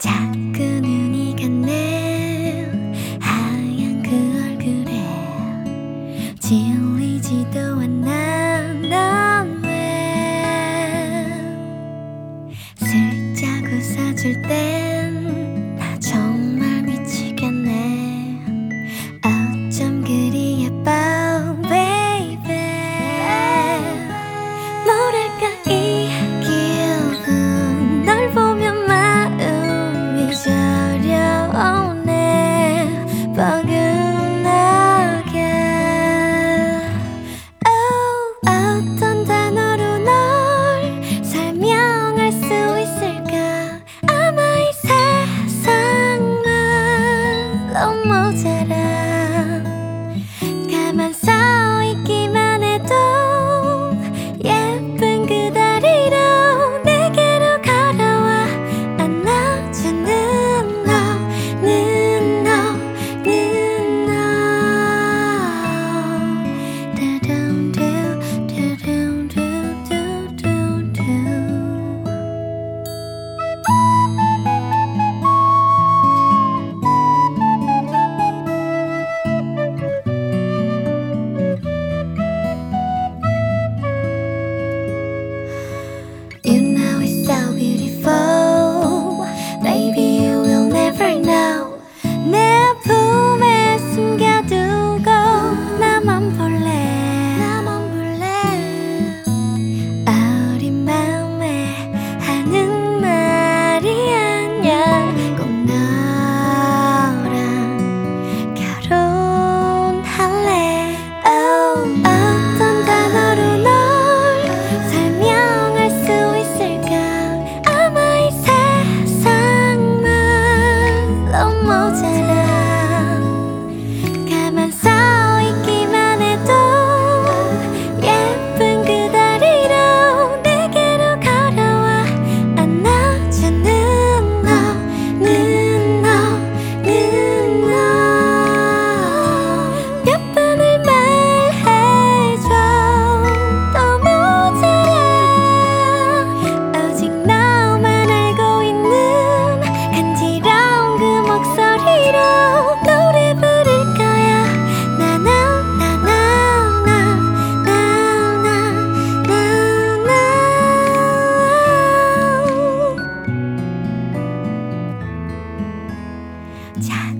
작은 눈이 갔네. 하얀 그 얼굴에 질리지도 않나. 난 왜? 슬쩍 웃어줄 때 넌 모자라 家。